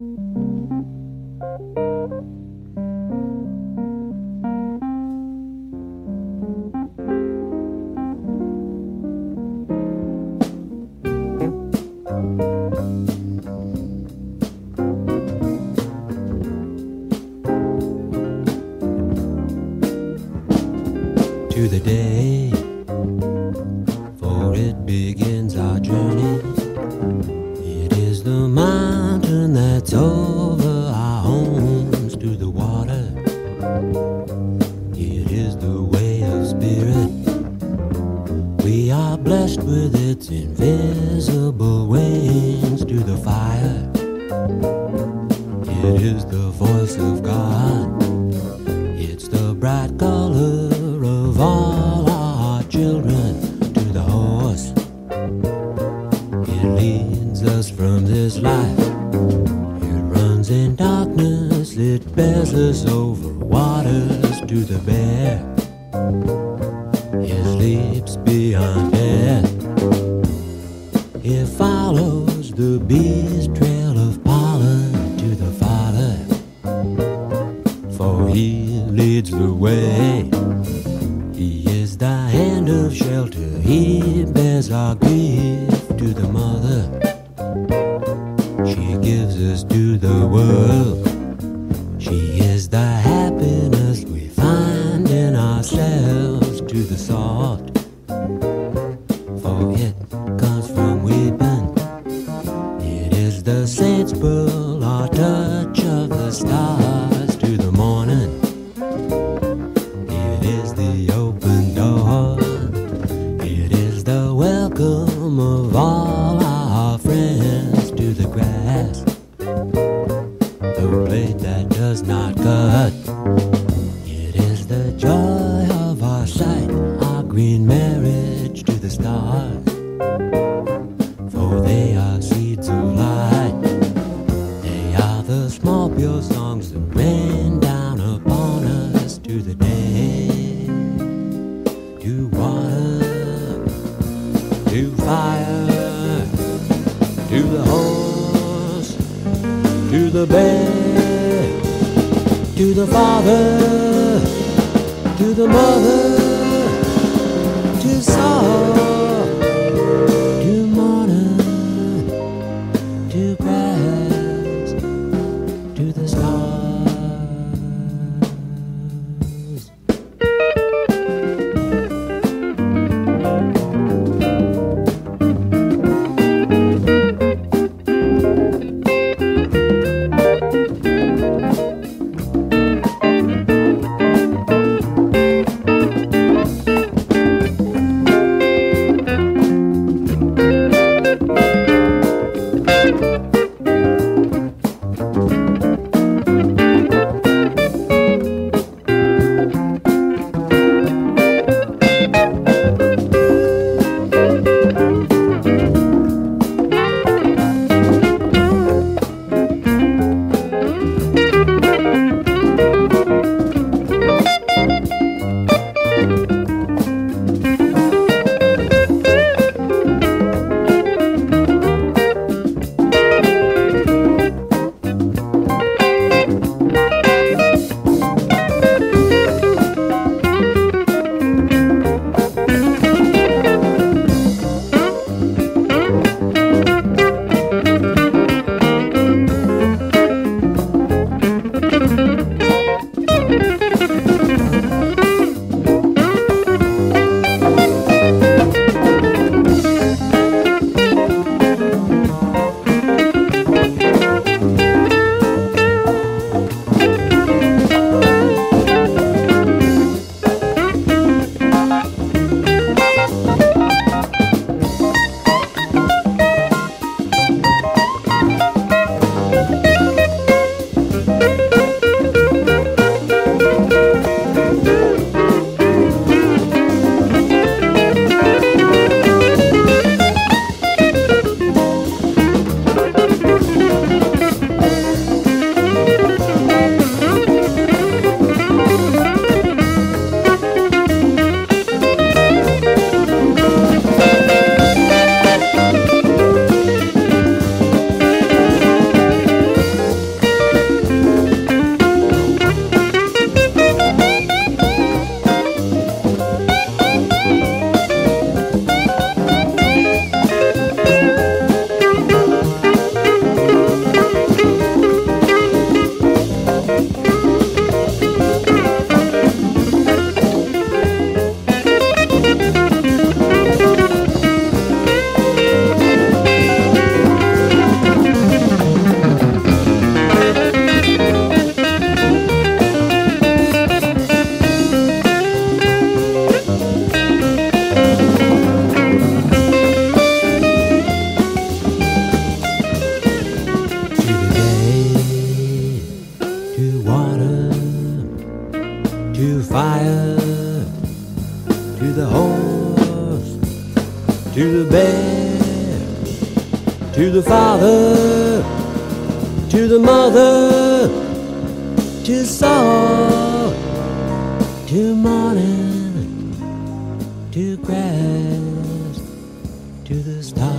to spirit. We are blessed with its invisible wings to the fire. It is the voice of God. It's the bright color of all our children to the horse. It leads us from this life. It runs in darkness. It bears us over waters to the bear. Sleeps beyond death. It follows the bee's trail of pollen to the Father for he leads the way. He is the hand of shelter, he bears our grief to the mother. She gives us to the world. She is the happiness we find in ourselves to the salt. For it comes from weeping. It is the saint's pearl, our touch of the stars to the morning. It is the open door. It is the welcome of all our friends to the grass. The blade that does not cut. To fire, to the horse, to the bear, to the father, to the mother, to salt bear, to the father, to the mother, to salt, to morning, to grass, to the stars.